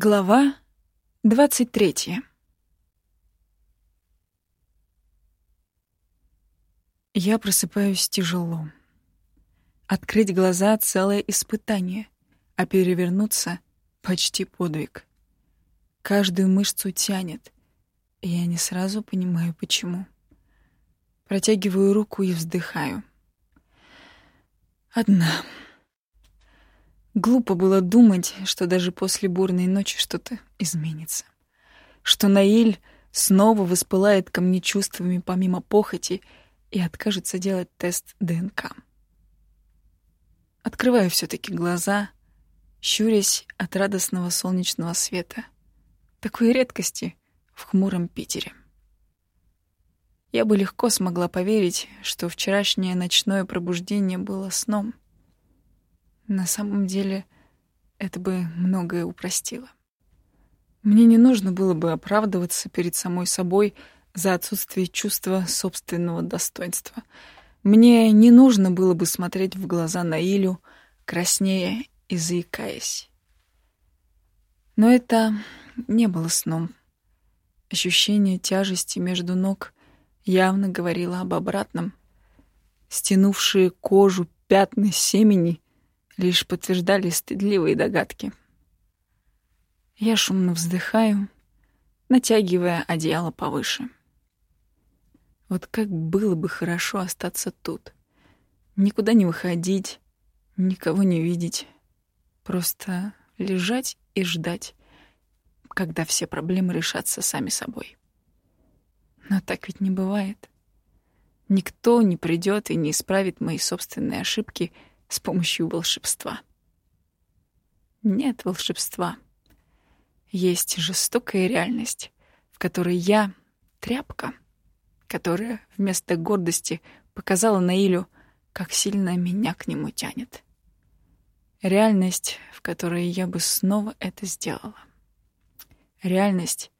Глава двадцать третья. Я просыпаюсь тяжело. Открыть глаза — целое испытание, а перевернуться — почти подвиг. Каждую мышцу тянет, и я не сразу понимаю, почему. Протягиваю руку и вздыхаю. Одна. Глупо было думать, что даже после бурной ночи что-то изменится. Что Наиль снова воспылает ко мне чувствами помимо похоти и откажется делать тест ДНК. Открываю все таки глаза, щурясь от радостного солнечного света. Такой редкости в хмуром Питере. Я бы легко смогла поверить, что вчерашнее ночное пробуждение было сном — на самом деле, это бы многое упростило. Мне не нужно было бы оправдываться перед самой собой за отсутствие чувства собственного достоинства. Мне не нужно было бы смотреть в глаза Наилю, краснея и заикаясь. Но это не было сном. Ощущение тяжести между ног явно говорило об обратном. Стянувшие кожу пятна семени лишь подтверждали стыдливые догадки. Я шумно вздыхаю, натягивая одеяло повыше. Вот как было бы хорошо остаться тут. Никуда не выходить, никого не видеть. Просто лежать и ждать, когда все проблемы решатся сами собой. Но так ведь не бывает. Никто не придет и не исправит мои собственные ошибки — с помощью волшебства. Нет волшебства. Есть жестокая реальность, в которой я — тряпка, которая вместо гордости показала Наилю, как сильно меня к нему тянет. Реальность, в которой я бы снова это сделала. Реальность,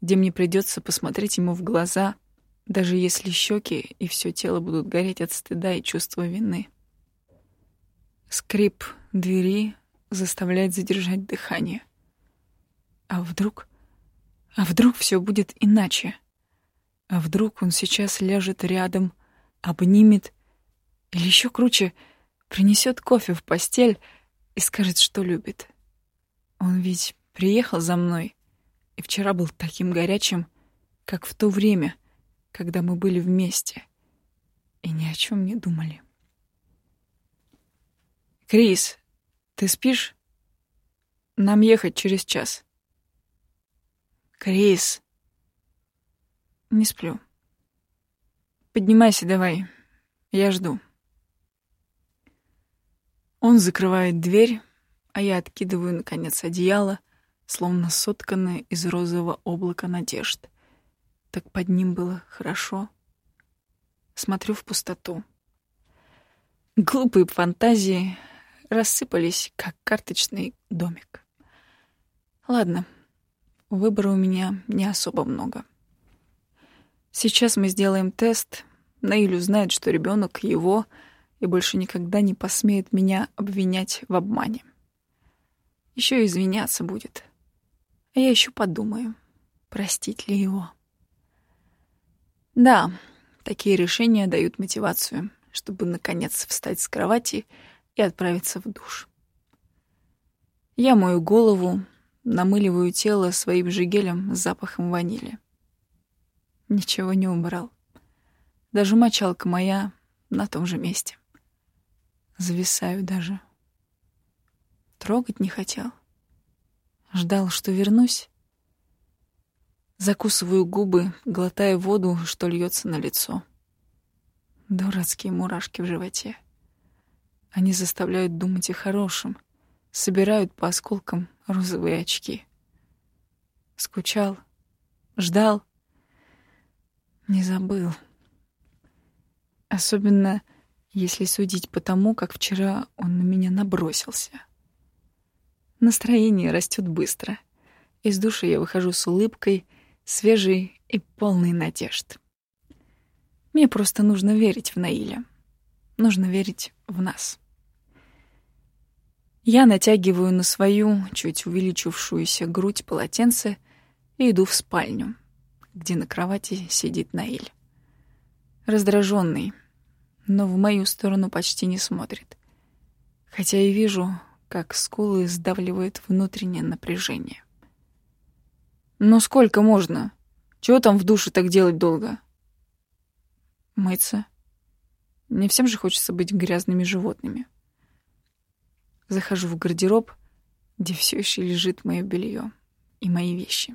где мне придется посмотреть ему в глаза, даже если щеки и все тело будут гореть от стыда и чувства вины. Скрип двери заставляет задержать дыхание. А вдруг... А вдруг все будет иначе? А вдруг он сейчас ляжет рядом, обнимет, или еще круче, принесет кофе в постель и скажет, что любит. Он ведь приехал за мной и вчера был таким горячим, как в то время, когда мы были вместе и ни о чем не думали. «Крис, ты спишь? Нам ехать через час». «Крис!» «Не сплю. Поднимайся давай, я жду». Он закрывает дверь, а я откидываю, наконец, одеяло, словно сотканное из розового облака надежд. Так под ним было хорошо. Смотрю в пустоту. Глупые фантазии рассыпались, как карточный домик. Ладно, выбора у меня не особо много. Сейчас мы сделаем тест. Наиль узнает, что ребенок его, и больше никогда не посмеет меня обвинять в обмане. Еще извиняться будет. А я еще подумаю, простить ли его. Да, такие решения дают мотивацию, чтобы наконец встать с кровати и отправиться в душ. Я мою голову, намыливаю тело своим же гелем с запахом ванили. Ничего не убрал. Даже мочалка моя на том же месте. Зависаю даже. Трогать не хотел. Ждал, что вернусь. Закусываю губы, глотая воду, что льется на лицо. Дурацкие мурашки в животе. Они заставляют думать о хорошем, собирают по осколкам розовые очки. Скучал, ждал, не забыл. Особенно, если судить по тому, как вчера он на меня набросился. Настроение растет быстро. Из души я выхожу с улыбкой, свежей и полной надежд. Мне просто нужно верить в Наиля. Нужно верить в нас. Я натягиваю на свою, чуть увеличившуюся грудь полотенце и иду в спальню, где на кровати сидит Наиль. Раздраженный, но в мою сторону почти не смотрит. Хотя и вижу, как скулы сдавливает внутреннее напряжение. «Ну сколько можно? Чего там в душе так делать долго?» «Мыться. Не всем же хочется быть грязными животными». Захожу в гардероб, где все еще лежит мое белье и мои вещи.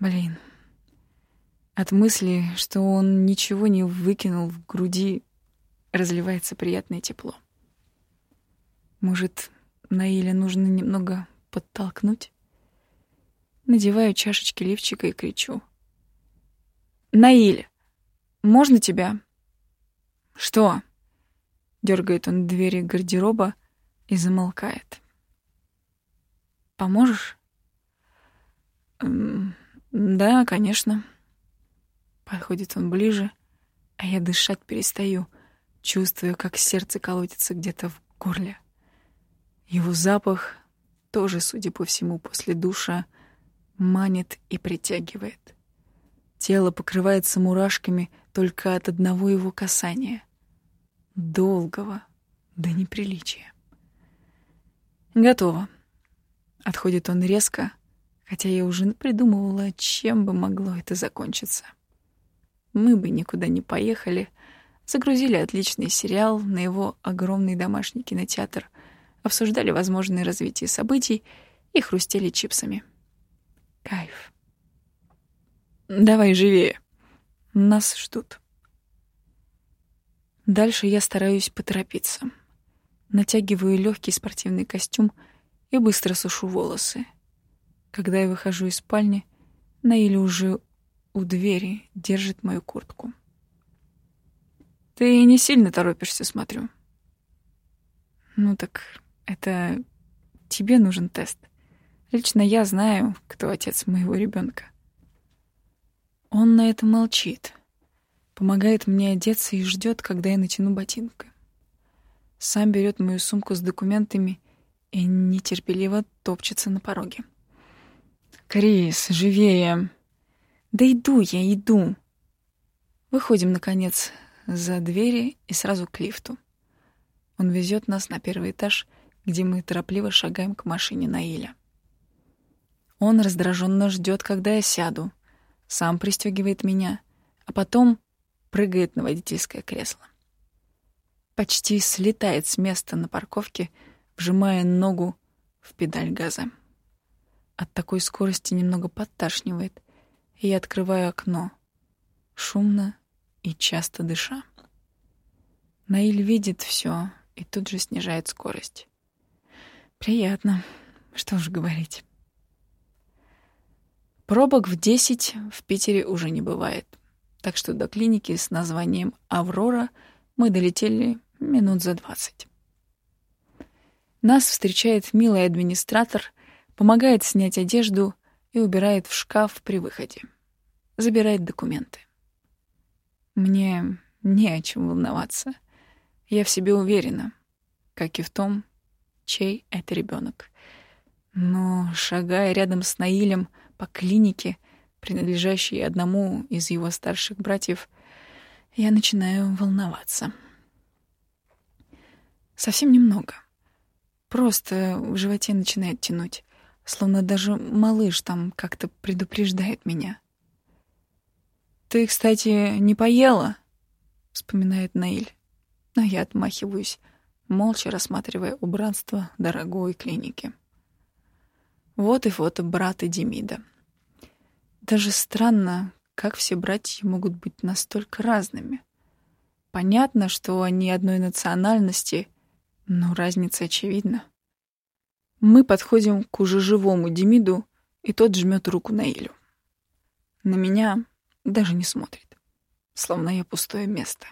Блин. От мысли, что он ничего не выкинул в груди, разливается приятное тепло. Может, Наиля нужно немного подтолкнуть? Надеваю чашечки лифчика и кричу. «Наиль, можно тебя?» «Что?» — дергает он двери гардероба, — и замолкает. «Поможешь?» «Да, конечно». Подходит он ближе, а я дышать перестаю, чувствую, как сердце колотится где-то в горле. Его запах, тоже, судя по всему, после душа, манит и притягивает. Тело покрывается мурашками только от одного его касания. Долгого, до неприличия. Готово. Отходит он резко, хотя я уже придумывала, чем бы могло это закончиться. Мы бы никуда не поехали, загрузили отличный сериал на его огромный домашний кинотеатр, обсуждали возможные развитие событий и хрустели чипсами. Кайф. Давай живее. Нас ждут. Дальше я стараюсь поторопиться натягиваю легкий спортивный костюм и быстро сушу волосы. Когда я выхожу из спальни, Наиля уже у двери держит мою куртку. «Ты не сильно торопишься, смотрю». «Ну так это тебе нужен тест. Лично я знаю, кто отец моего ребенка. Он на это молчит, помогает мне одеться и ждет, когда я натяну ботинка сам берет мою сумку с документами и нетерпеливо топчется на пороге. «Крис, живее!» «Да иду я, иду!» Выходим, наконец, за двери и сразу к лифту. Он везет нас на первый этаж, где мы торопливо шагаем к машине Наиля. Он раздраженно ждет, когда я сяду, сам пристегивает меня, а потом прыгает на водительское кресло почти слетает с места на парковке, вжимая ногу в педаль газа. От такой скорости немного подташнивает, и я открываю окно, шумно и часто дыша. Наиль видит все и тут же снижает скорость. Приятно, что уж говорить. Пробок в 10 в Питере уже не бывает, так что до клиники с названием «Аврора» мы долетели минут за двадцать. Нас встречает милый администратор, помогает снять одежду и убирает в шкаф при выходе. Забирает документы. Мне не о чем волноваться. Я в себе уверена, как и в том, чей это ребенок. Но, шагая рядом с Наилем по клинике, принадлежащей одному из его старших братьев, я начинаю волноваться. Совсем немного. Просто в животе начинает тянуть, словно даже малыш там как-то предупреждает меня. «Ты, кстати, не поела?» — вспоминает Наиль. Но я отмахиваюсь, молча рассматривая убранство дорогой клиники. Вот и фото брата Демида. Даже странно, как все братья могут быть настолько разными. Понятно, что они одной национальности — но разница очевидна. Мы подходим к уже живому Демиду, и тот жмет руку Наилю. На меня даже не смотрит, словно я пустое место.